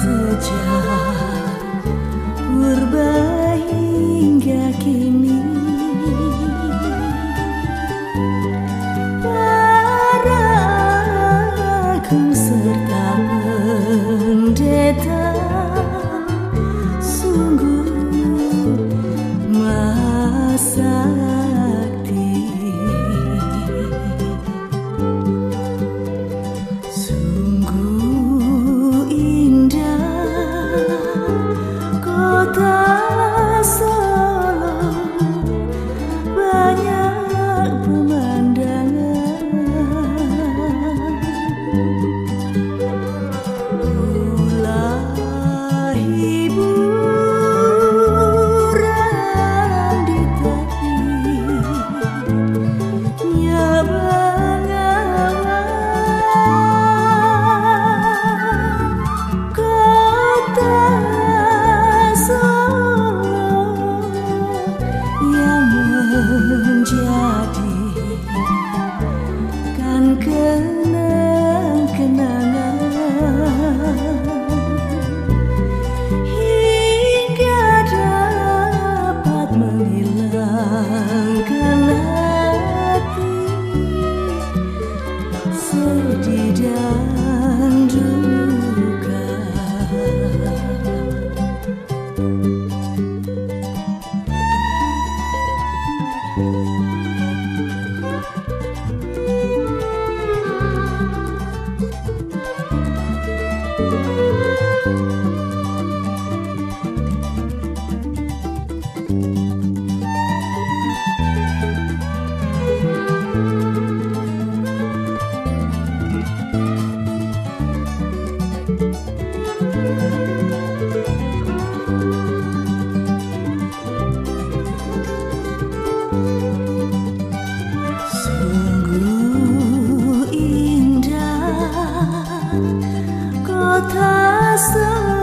sejak berubah hingga kini Música 他生